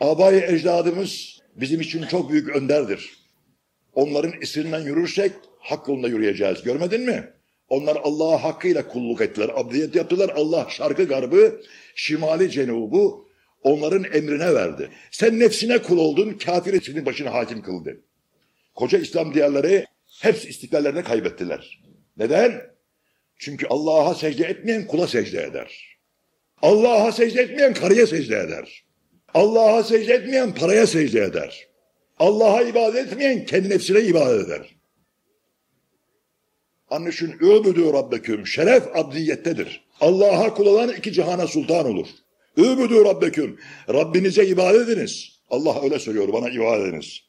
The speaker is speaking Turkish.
Abayı ecdadımız bizim için çok büyük önderdir. Onların isrinden yürürsek hak yolunda yürüyeceğiz. Görmedin mi? Onlar Allah'a hakkıyla kulluk ettiler. Abdiyet yaptılar. Allah şarkı garbı, şimali cenubu onların emrine verdi. Sen nefsine kul oldun, kafir senin başına hakim kıldı. Koca İslam diyarları hepsi istiklallerini kaybettiler. Neden? Çünkü Allah'a secde etmeyen kula secde eder. Allah'a secde etmeyen karıya secde eder. Allah'a secde etmeyen paraya secde eder. Allah'a ibadet etmeyen kendi nefsine ibadet eder. Anlaşın öbüdü rabbeküm. Şeref abdiyettedir. Allah'a kul olan iki cihana sultan olur. Öbüdü rabbeküm. Rabbinize ibadet ediniz. Allah öyle söylüyor bana ibadet ediniz.